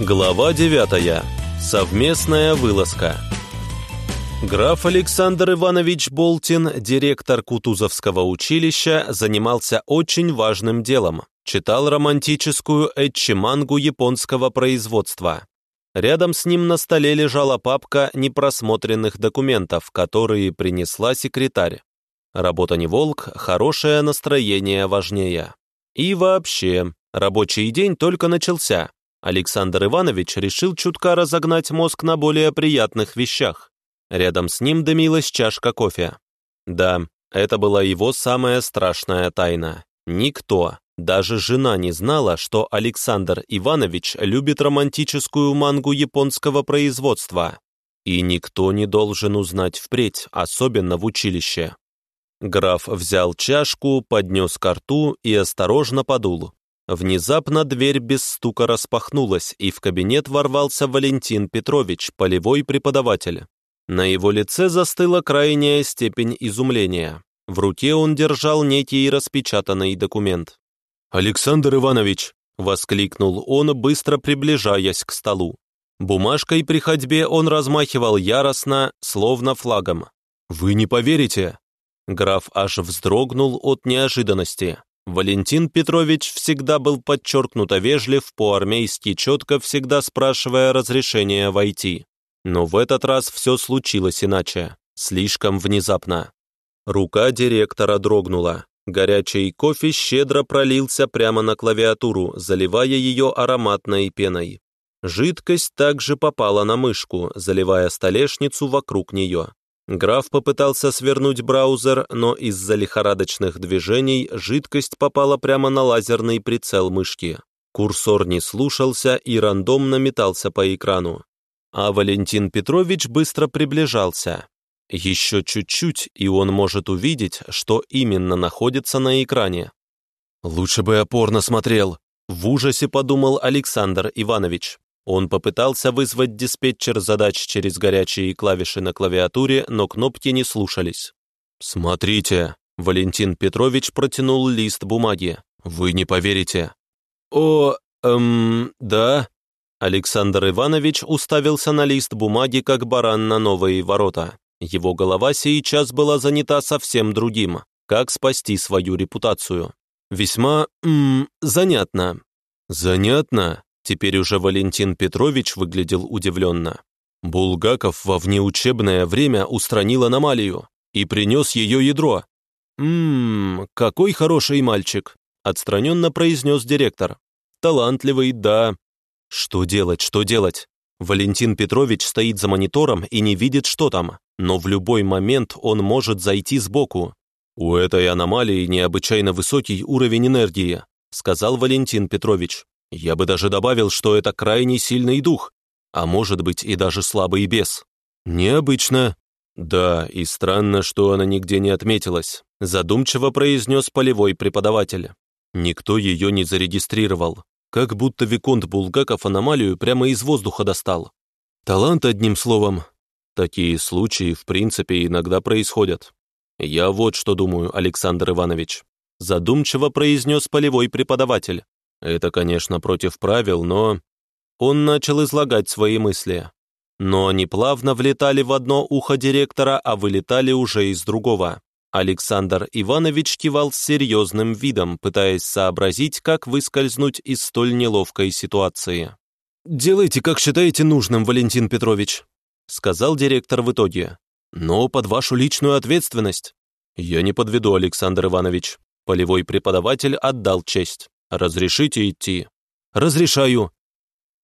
Глава 9. Совместная вылазка. Граф Александр Иванович Болтин, директор Кутузовского училища, занимался очень важным делом. Читал романтическую этчимангу японского производства. Рядом с ним на столе лежала папка непросмотренных документов, которые принесла секретарь. Работа не волк, хорошее настроение важнее. И вообще, рабочий день только начался. Александр Иванович решил чутка разогнать мозг на более приятных вещах. Рядом с ним дымилась чашка кофе. Да, это была его самая страшная тайна. Никто, даже жена не знала, что Александр Иванович любит романтическую мангу японского производства. И никто не должен узнать впредь, особенно в училище. Граф взял чашку, поднес ко рту и осторожно подул. Внезапно дверь без стука распахнулась, и в кабинет ворвался Валентин Петрович, полевой преподаватель. На его лице застыла крайняя степень изумления. В руке он держал некий распечатанный документ. «Александр Иванович!» — воскликнул он, быстро приближаясь к столу. Бумажкой при ходьбе он размахивал яростно, словно флагом. «Вы не поверите!» Граф аж вздрогнул от неожиданности. Валентин Петрович всегда был подчеркнуто вежлив, по-армейски четко всегда спрашивая разрешения войти. Но в этот раз все случилось иначе, слишком внезапно. Рука директора дрогнула. Горячий кофе щедро пролился прямо на клавиатуру, заливая ее ароматной пеной. Жидкость также попала на мышку, заливая столешницу вокруг нее. Граф попытался свернуть браузер, но из-за лихорадочных движений жидкость попала прямо на лазерный прицел мышки. Курсор не слушался и рандомно метался по экрану. А Валентин Петрович быстро приближался. Еще чуть-чуть, и он может увидеть, что именно находится на экране. «Лучше бы опорно смотрел», — в ужасе подумал Александр Иванович. Он попытался вызвать диспетчер задач через горячие клавиши на клавиатуре, но кнопки не слушались. «Смотрите», — Валентин Петрович протянул лист бумаги. «Вы не поверите». «О, эм, да». Александр Иванович уставился на лист бумаги, как баран на новые ворота. Его голова сейчас была занята совсем другим. Как спасти свою репутацию? Весьма, м занятно. Занятно? Теперь уже Валентин Петрович выглядел удивленно. Булгаков во внеучебное время устранил аномалию и принес ее ядро. «Ммм, какой хороший мальчик», — отстраненно произнес директор. «Талантливый, да». Что делать, что делать? Валентин Петрович стоит за монитором и не видит, что там, но в любой момент он может зайти сбоку. «У этой аномалии необычайно высокий уровень энергии», сказал Валентин Петрович. Я бы даже добавил, что это крайне сильный дух, а может быть и даже слабый бес. Необычно. Да, и странно, что она нигде не отметилась, задумчиво произнес полевой преподаватель. Никто ее не зарегистрировал, как будто Виконт Булгаков аномалию прямо из воздуха достал. Талант, одним словом. Такие случаи, в принципе, иногда происходят. Я вот что думаю, Александр Иванович. Задумчиво произнес полевой преподаватель. Это, конечно, против правил, но... Он начал излагать свои мысли. Но они плавно влетали в одно ухо директора, а вылетали уже из другого. Александр Иванович кивал с серьезным видом, пытаясь сообразить, как выскользнуть из столь неловкой ситуации. «Делайте, как считаете нужным, Валентин Петрович», сказал директор в итоге. «Но под вашу личную ответственность». «Я не подведу, Александр Иванович». Полевой преподаватель отдал честь. «Разрешите идти?» «Разрешаю».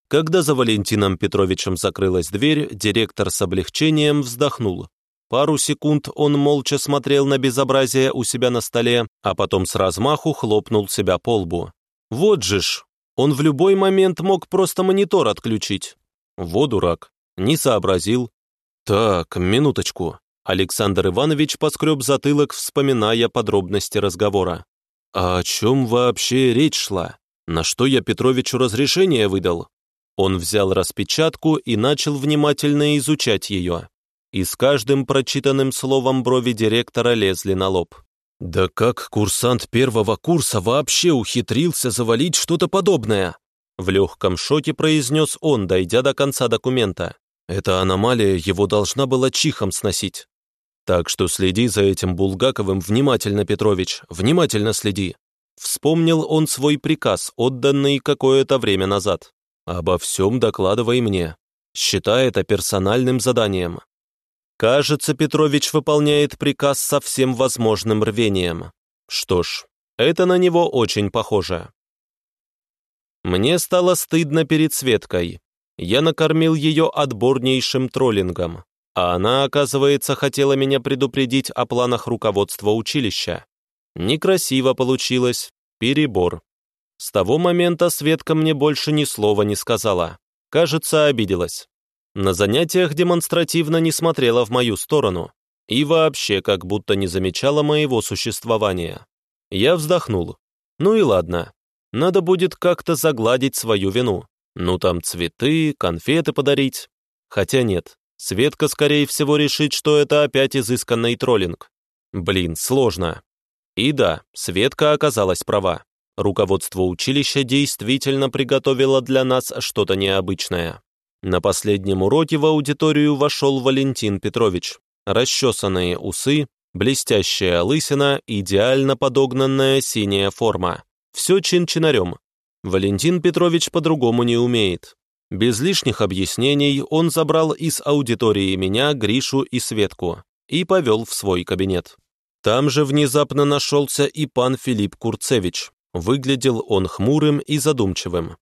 Когда за Валентином Петровичем закрылась дверь, директор с облегчением вздохнул. Пару секунд он молча смотрел на безобразие у себя на столе, а потом с размаху хлопнул себя по лбу. «Вот же ж! Он в любой момент мог просто монитор отключить». «Во дурак! Не сообразил». «Так, минуточку». Александр Иванович поскреб затылок, вспоминая подробности разговора. А о чем вообще речь шла? На что я Петровичу разрешение выдал? Он взял распечатку и начал внимательно изучать ее. И с каждым прочитанным словом брови директора лезли на лоб. Да как курсант первого курса вообще ухитрился завалить что-то подобное? В легком шоке произнес он, дойдя до конца документа. Эта аномалия его должна была чихом сносить. Так что следи за этим Булгаковым внимательно, Петрович, внимательно следи. Вспомнил он свой приказ, отданный какое-то время назад. Обо всем докладывай мне. Считай это персональным заданием. Кажется, Петрович выполняет приказ со всем возможным рвением. Что ж, это на него очень похоже. Мне стало стыдно перед Светкой. Я накормил ее отборнейшим троллингом, а она, оказывается, хотела меня предупредить о планах руководства училища. Некрасиво получилось, перебор. С того момента Светка мне больше ни слова не сказала. Кажется, обиделась. На занятиях демонстративно не смотрела в мою сторону и вообще как будто не замечала моего существования. Я вздохнул. Ну и ладно. Надо будет как-то загладить свою вину. Ну там цветы, конфеты подарить. Хотя нет, Светка, скорее всего, решит, что это опять изысканный троллинг. Блин, сложно. И да, Светка оказалась права. Руководство училища действительно приготовило для нас что-то необычное. На последнем уроке в аудиторию вошел Валентин Петрович. Расчесанные усы, блестящая лысина, идеально подогнанная синяя форма. Все чин-чинарем. Валентин Петрович по-другому не умеет. Без лишних объяснений он забрал из аудитории меня, Гришу и Светку и повел в свой кабинет. Там же внезапно нашелся и пан Филипп Курцевич. Выглядел он хмурым и задумчивым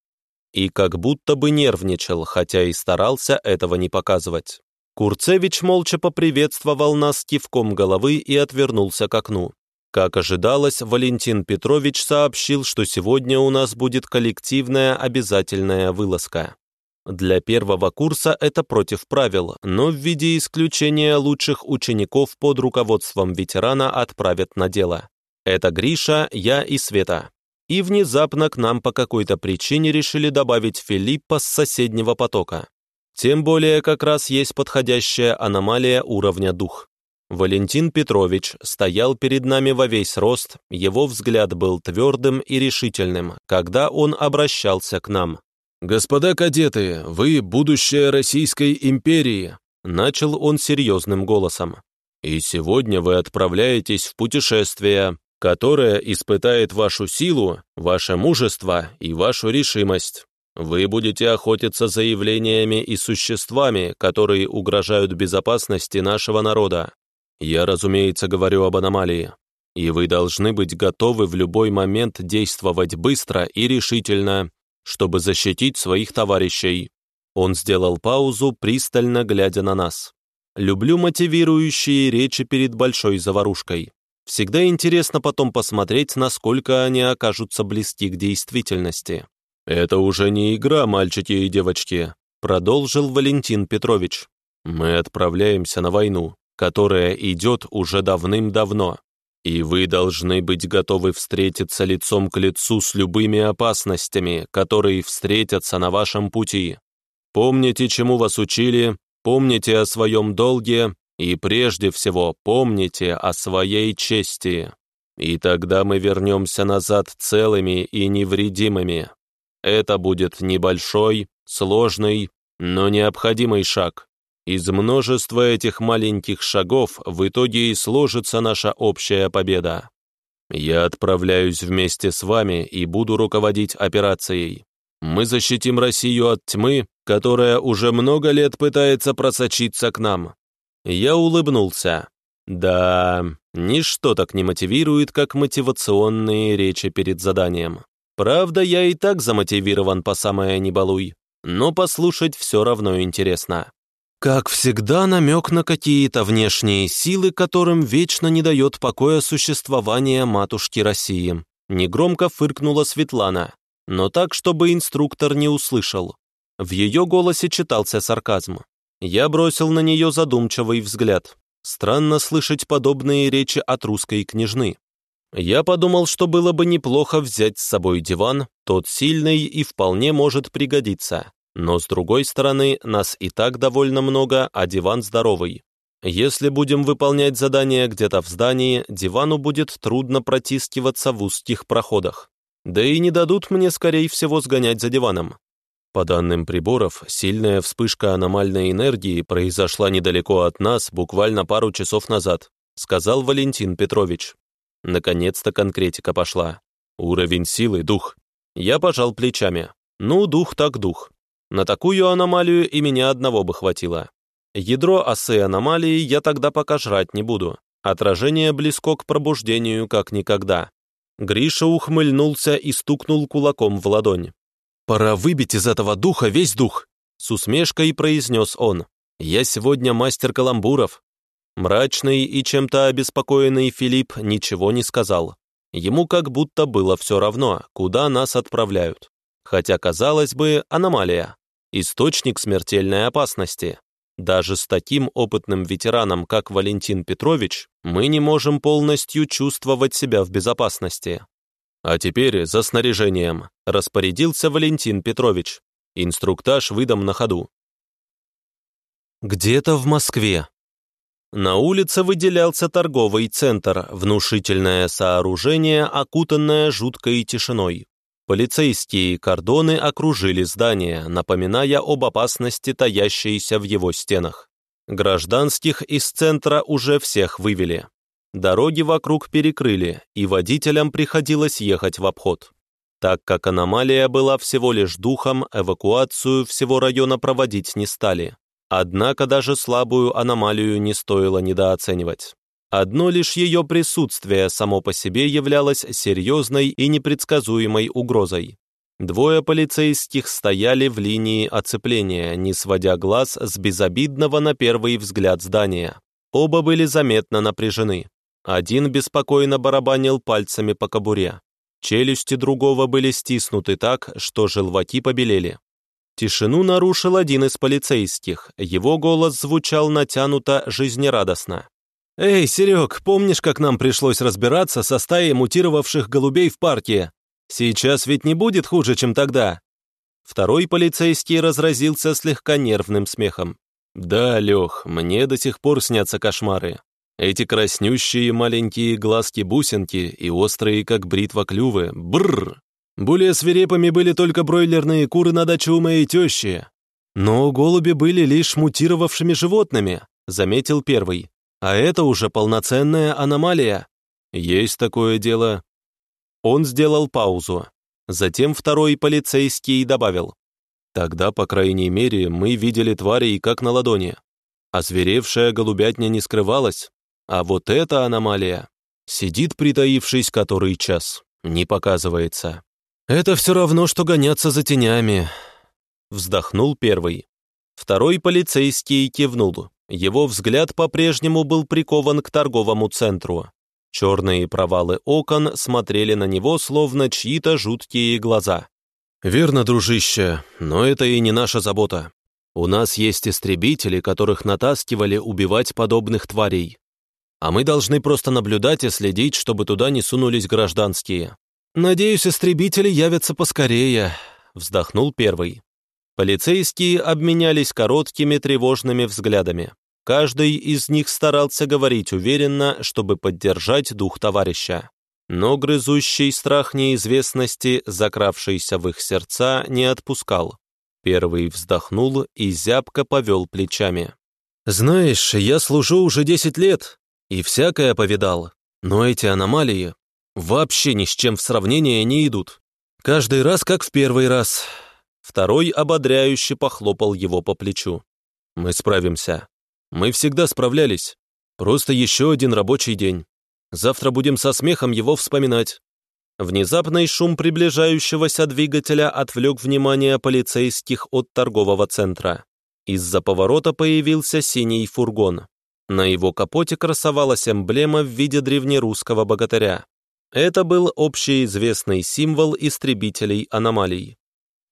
и как будто бы нервничал, хотя и старался этого не показывать. Курцевич молча поприветствовал нас кивком головы и отвернулся к окну. Как ожидалось, Валентин Петрович сообщил, что сегодня у нас будет коллективная обязательная вылазка. Для первого курса это против правил, но в виде исключения лучших учеников под руководством ветерана отправят на дело. Это Гриша, я и Света и внезапно к нам по какой-то причине решили добавить Филиппа с соседнего потока. Тем более как раз есть подходящая аномалия уровня дух. Валентин Петрович стоял перед нами во весь рост, его взгляд был твердым и решительным, когда он обращался к нам. «Господа кадеты, вы будущее Российской империи», начал он серьезным голосом. «И сегодня вы отправляетесь в путешествие, которая испытает вашу силу, ваше мужество и вашу решимость. Вы будете охотиться за явлениями и существами, которые угрожают безопасности нашего народа. Я, разумеется, говорю об аномалии. И вы должны быть готовы в любой момент действовать быстро и решительно, чтобы защитить своих товарищей. Он сделал паузу, пристально глядя на нас. Люблю мотивирующие речи перед большой заварушкой. Всегда интересно потом посмотреть, насколько они окажутся близки к действительности. «Это уже не игра, мальчики и девочки», — продолжил Валентин Петрович. «Мы отправляемся на войну, которая идет уже давным-давно, и вы должны быть готовы встретиться лицом к лицу с любыми опасностями, которые встретятся на вашем пути. Помните, чему вас учили, помните о своем долге и прежде всего помните о своей чести. И тогда мы вернемся назад целыми и невредимыми. Это будет небольшой, сложный, но необходимый шаг. Из множества этих маленьких шагов в итоге и сложится наша общая победа. Я отправляюсь вместе с вами и буду руководить операцией. Мы защитим Россию от тьмы, которая уже много лет пытается просочиться к нам. Я улыбнулся. Да, ничто так не мотивирует, как мотивационные речи перед заданием. Правда, я и так замотивирован по самое не балуй, но послушать все равно интересно. Как всегда, намек на какие-то внешние силы, которым вечно не дает покоя существование матушки России. Негромко фыркнула Светлана, но так, чтобы инструктор не услышал. В ее голосе читался сарказм. Я бросил на нее задумчивый взгляд. Странно слышать подобные речи от русской княжны. Я подумал, что было бы неплохо взять с собой диван, тот сильный и вполне может пригодиться. Но с другой стороны, нас и так довольно много, а диван здоровый. Если будем выполнять задание где-то в здании, дивану будет трудно протискиваться в узких проходах. Да и не дадут мне, скорее всего, сгонять за диваном. По данным приборов, сильная вспышка аномальной энергии произошла недалеко от нас буквально пару часов назад, сказал Валентин Петрович. Наконец-то конкретика пошла. Уровень силы, дух. Я пожал плечами. Ну, дух так дух. На такую аномалию и меня одного бы хватило. Ядро осы аномалии я тогда пока жрать не буду. Отражение близко к пробуждению, как никогда. Гриша ухмыльнулся и стукнул кулаком в ладонь. «Пора выбить из этого духа весь дух!» С усмешкой произнес он. «Я сегодня мастер каламбуров». Мрачный и чем-то обеспокоенный Филипп ничего не сказал. Ему как будто было все равно, куда нас отправляют. Хотя, казалось бы, аномалия. Источник смертельной опасности. Даже с таким опытным ветераном, как Валентин Петрович, мы не можем полностью чувствовать себя в безопасности. А теперь за снаряжением, распорядился Валентин Петрович. Инструктаж выдам на ходу. Где-то в Москве. На улице выделялся торговый центр, внушительное сооружение, окутанное жуткой тишиной. Полицейские кордоны окружили здание, напоминая об опасности, таящейся в его стенах. Гражданских из центра уже всех вывели. Дороги вокруг перекрыли, и водителям приходилось ехать в обход. Так как аномалия была всего лишь духом, эвакуацию всего района проводить не стали. Однако даже слабую аномалию не стоило недооценивать. Одно лишь ее присутствие само по себе являлось серьезной и непредсказуемой угрозой. Двое полицейских стояли в линии оцепления, не сводя глаз с безобидного на первый взгляд здания. Оба были заметно напряжены. Один беспокойно барабанил пальцами по кобуре. Челюсти другого были стиснуты так, что желваки побелели. Тишину нарушил один из полицейских. Его голос звучал натянуто, жизнерадостно. «Эй, Серег, помнишь, как нам пришлось разбираться со стаей мутировавших голубей в парке? Сейчас ведь не будет хуже, чем тогда». Второй полицейский разразился слегка нервным смехом. «Да, Лех, мне до сих пор снятся кошмары. Эти краснющие маленькие глазки-бусинки и острые, как бритва клювы. Бррр! Более свирепыми были только бройлерные куры на даче у моей тещи. Но голуби были лишь мутировавшими животными, заметил первый. А это уже полноценная аномалия. Есть такое дело. Он сделал паузу. Затем второй полицейский добавил. Тогда, по крайней мере, мы видели тварей как на ладони. Озверевшая голубятня не скрывалась, а вот эта аномалия сидит, притаившись который час, не показывается. Это все равно, что гоняться за тенями. Вздохнул первый. Второй полицейский кивнул. Его взгляд по-прежнему был прикован к торговому центру. Черные провалы окон смотрели на него, словно чьи-то жуткие глаза. «Верно, дружище, но это и не наша забота. У нас есть истребители, которых натаскивали убивать подобных тварей. А мы должны просто наблюдать и следить, чтобы туда не сунулись гражданские. Надеюсь, истребители явятся поскорее», — вздохнул первый. Полицейские обменялись короткими тревожными взглядами. Каждый из них старался говорить уверенно, чтобы поддержать дух товарища. Но грызущий страх неизвестности, закравшийся в их сердца, не отпускал. Первый вздохнул и зябко повел плечами. «Знаешь, я служу уже десять лет, и всякое повидал, но эти аномалии вообще ни с чем в сравнение не идут. Каждый раз как в первый раз». Второй ободряюще похлопал его по плечу. «Мы справимся. Мы всегда справлялись. Просто еще один рабочий день. Завтра будем со смехом его вспоминать». Внезапный шум приближающегося двигателя отвлек внимание полицейских от торгового центра. Из-за поворота появился синий фургон. На его капоте красовалась эмблема в виде древнерусского богатыря. Это был общеизвестный символ истребителей аномалий.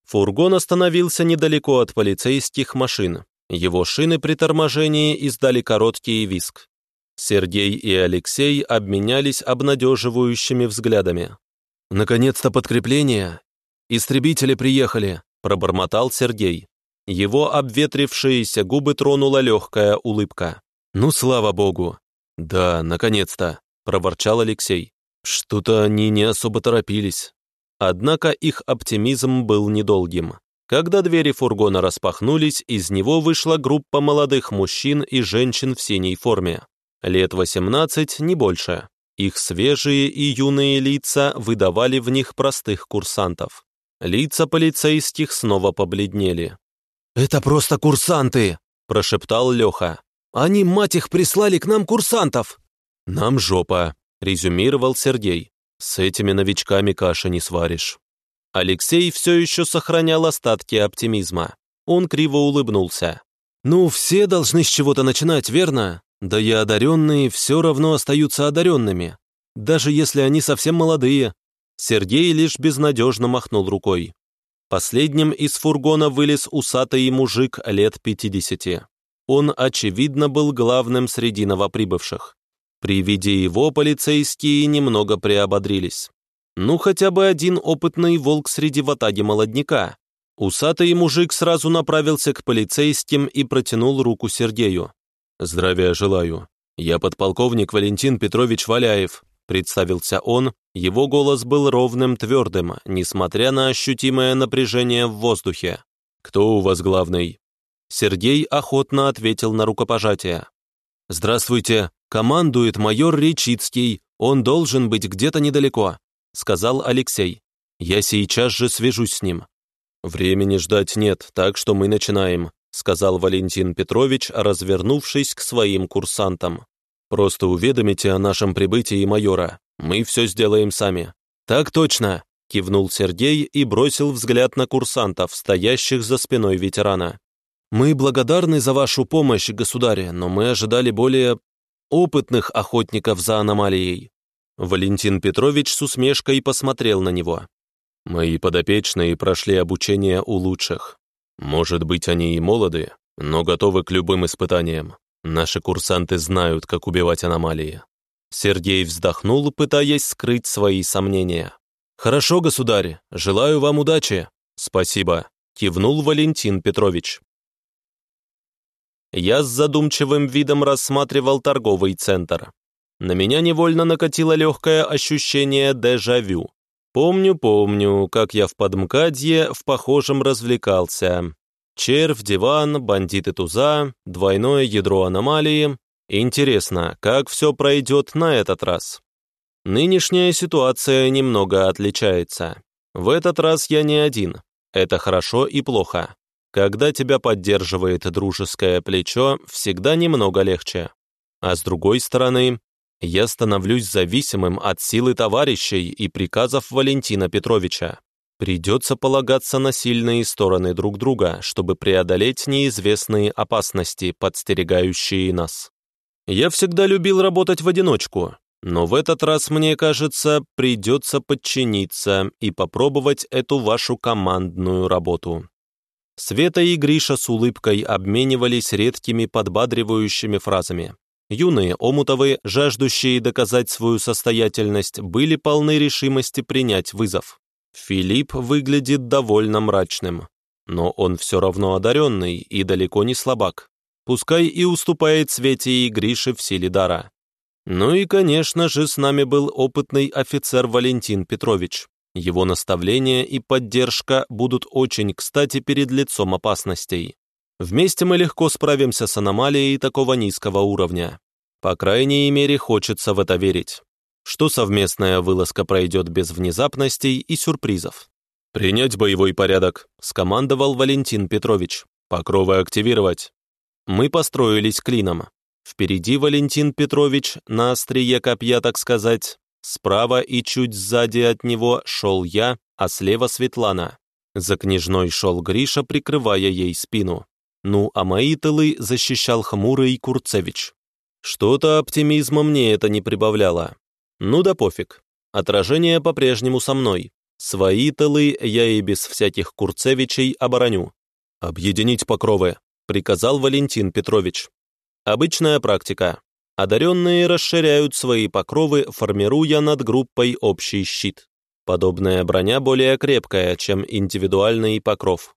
Фургон остановился недалеко от полицейских машин. Его шины при торможении издали короткий виск. Сергей и Алексей обменялись обнадеживающими взглядами. «Наконец-то подкрепление! Истребители приехали!» — пробормотал Сергей. Его обветрившиеся губы тронула легкая улыбка. «Ну, слава богу!» «Да, наконец-то!» — проворчал Алексей. «Что-то они не особо торопились. Однако их оптимизм был недолгим. Когда двери фургона распахнулись, из него вышла группа молодых мужчин и женщин в синей форме. Лет 18, не больше. Их свежие и юные лица выдавали в них простых курсантов. Лица полицейских снова побледнели. «Это просто курсанты!» – прошептал Леха. «Они, мать их, прислали к нам курсантов!» «Нам жопа», – резюмировал Сергей. «С этими новичками каши не сваришь». Алексей все еще сохранял остатки оптимизма. Он криво улыбнулся. «Ну, все должны с чего-то начинать, верно? Да и одаренные все равно остаются одаренными, даже если они совсем молодые». Сергей лишь безнадежно махнул рукой. Последним из фургона вылез усатый мужик лет 50. Он, очевидно, был главным среди новоприбывших. При виде его полицейские немного приободрились. Ну, хотя бы один опытный волк среди ватаги молодняка. Усатый мужик сразу направился к полицейским и протянул руку Сергею. «Здравия желаю. Я подполковник Валентин Петрович Валяев», представился он, его голос был ровным, твердым, несмотря на ощутимое напряжение в воздухе. «Кто у вас главный?» Сергей охотно ответил на рукопожатие. «Здравствуйте, командует майор Речицкий, он должен быть где-то недалеко. — сказал Алексей. «Я сейчас же свяжусь с ним». «Времени ждать нет, так что мы начинаем», — сказал Валентин Петрович, развернувшись к своим курсантам. «Просто уведомите о нашем прибытии майора. Мы все сделаем сами». «Так точно», — кивнул Сергей и бросил взгляд на курсантов, стоящих за спиной ветерана. «Мы благодарны за вашу помощь, государь, но мы ожидали более опытных охотников за аномалией. Валентин Петрович с усмешкой посмотрел на него. «Мои подопечные прошли обучение у лучших. Может быть, они и молоды, но готовы к любым испытаниям. Наши курсанты знают, как убивать аномалии». Сергей вздохнул, пытаясь скрыть свои сомнения. «Хорошо, государь, желаю вам удачи». «Спасибо», — кивнул Валентин Петрович. Я с задумчивым видом рассматривал торговый центр. На меня невольно накатило легкое ощущение дежавю. Помню, помню, как я в подмкадье в похожем развлекался. Червь, диван, бандиты туза, двойное ядро аномалии. Интересно, как все пройдет на этот раз? Нынешняя ситуация немного отличается. В этот раз я не один. Это хорошо и плохо. Когда тебя поддерживает дружеское плечо, всегда немного легче. А с другой стороны, я становлюсь зависимым от силы товарищей и приказов Валентина Петровича. Придется полагаться на сильные стороны друг друга, чтобы преодолеть неизвестные опасности, подстерегающие нас. Я всегда любил работать в одиночку, но в этот раз, мне кажется, придется подчиниться и попробовать эту вашу командную работу. Света и Гриша с улыбкой обменивались редкими подбадривающими фразами. Юные Омутовы, жаждущие доказать свою состоятельность, были полны решимости принять вызов. Филипп выглядит довольно мрачным, но он все равно одаренный и далеко не слабак. Пускай и уступает Свете и Грише в силе дара. Ну и, конечно же, с нами был опытный офицер Валентин Петрович. Его наставления и поддержка будут очень кстати перед лицом опасностей. Вместе мы легко справимся с аномалией такого низкого уровня. По крайней мере, хочется в это верить. Что совместная вылазка пройдет без внезапностей и сюрпризов. «Принять боевой порядок», — скомандовал Валентин Петрович. «Покровы активировать». Мы построились клином. Впереди Валентин Петрович, на острие копья, так сказать. Справа и чуть сзади от него шел я, а слева Светлана. За княжной шел Гриша, прикрывая ей спину. Ну, а мои тылы защищал хмурый Курцевич. Что-то оптимизма мне это не прибавляло. Ну да пофиг. Отражение по-прежнему со мной. Свои тылы я и без всяких Курцевичей обороню. «Объединить покровы», — приказал Валентин Петрович. Обычная практика. Одаренные расширяют свои покровы, формируя над группой общий щит. Подобная броня более крепкая, чем индивидуальный покров.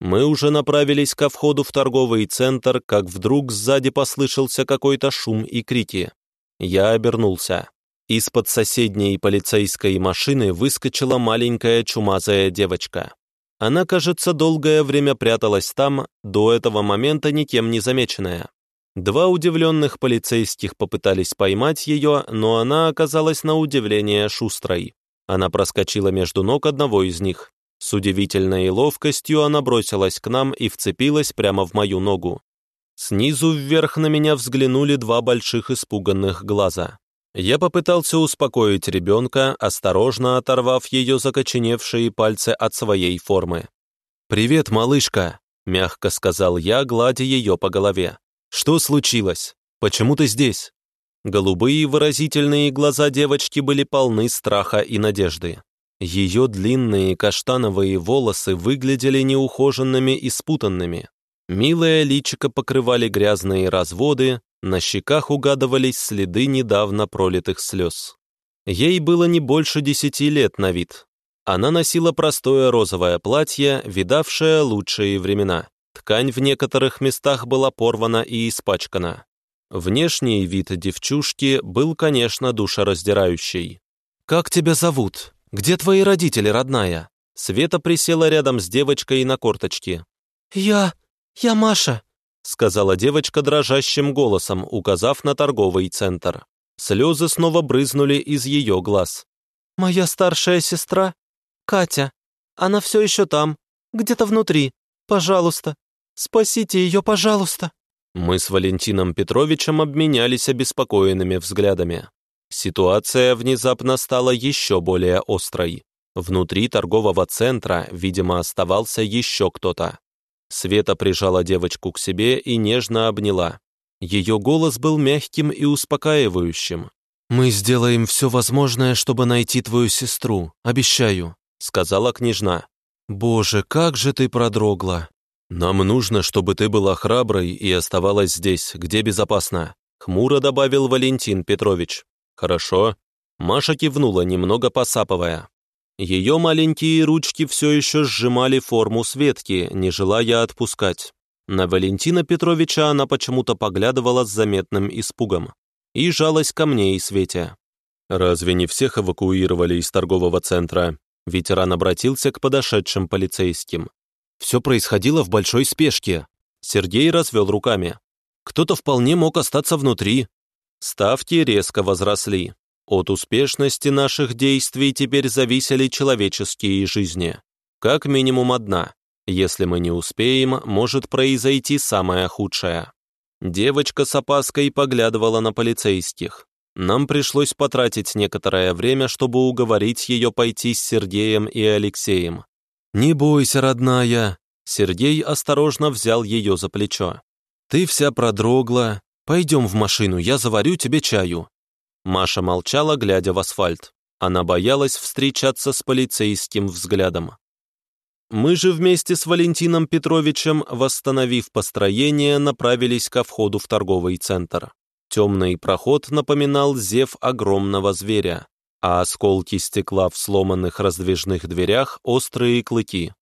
Мы уже направились ко входу в торговый центр, как вдруг сзади послышался какой-то шум и крики. Я обернулся. Из-под соседней полицейской машины выскочила маленькая чумазая девочка. Она, кажется, долгое время пряталась там, до этого момента никем не замеченная. Два удивленных полицейских попытались поймать ее, но она оказалась на удивление шустрой. Она проскочила между ног одного из них. С удивительной ловкостью она бросилась к нам и вцепилась прямо в мою ногу. Снизу вверх на меня взглянули два больших испуганных глаза. Я попытался успокоить ребенка, осторожно оторвав ее закоченевшие пальцы от своей формы. «Привет, малышка», — мягко сказал я, гладя ее по голове. «Что случилось? Почему ты здесь?» Голубые выразительные глаза девочки были полны страха и надежды. Ее длинные каштановые волосы выглядели неухоженными и спутанными. Милое личико покрывали грязные разводы, на щеках угадывались следы недавно пролитых слез. Ей было не больше десяти лет на вид. Она носила простое розовое платье, видавшее лучшие времена. Ткань в некоторых местах была порвана и испачкана. Внешний вид девчушки был, конечно, душераздирающий. «Как тебя зовут? Где твои родители, родная?» Света присела рядом с девочкой на корточки. «Я... я Маша», сказала девочка дрожащим голосом, указав на торговый центр. Слезы снова брызнули из ее глаз. «Моя старшая сестра, Катя, она все еще там, где-то внутри. Пожалуйста, спасите ее, пожалуйста». Мы с Валентином Петровичем обменялись обеспокоенными взглядами. Ситуация внезапно стала еще более острой. Внутри торгового центра, видимо, оставался еще кто-то. Света прижала девочку к себе и нежно обняла. Ее голос был мягким и успокаивающим. «Мы сделаем все возможное, чтобы найти твою сестру, обещаю», сказала княжна. «Боже, как же ты продрогла!» «Нам нужно, чтобы ты была храброй и оставалась здесь, где безопасно», хмуро добавил Валентин Петрович. «Хорошо». Маша кивнула, немного посапывая. Ее маленькие ручки все еще сжимали форму Светки, не желая отпускать. На Валентина Петровича она почему-то поглядывала с заметным испугом и жалась ко мне и Свете. «Разве не всех эвакуировали из торгового центра?» Ветеран обратился к подошедшим полицейским. «Все происходило в большой спешке». Сергей развел руками. «Кто-то вполне мог остаться внутри». Ставки резко возросли. От успешности наших действий теперь зависели человеческие жизни. Как минимум одна. Если мы не успеем, может произойти самое худшее. Девочка с опаской поглядывала на полицейских. Нам пришлось потратить некоторое время, чтобы уговорить ее пойти с Сергеем и Алексеем. «Не бойся, родная!» Сергей осторожно взял ее за плечо. «Ты вся продрогла. Пойдем в машину, я заварю тебе чаю. Маша молчала, глядя в асфальт. Она боялась встречаться с полицейским взглядом. Мы же вместе с Валентином Петровичем, восстановив построение, направились ко входу в торговый центр. Темный проход напоминал зев огромного зверя, а осколки стекла в сломанных раздвижных дверях — острые клыки.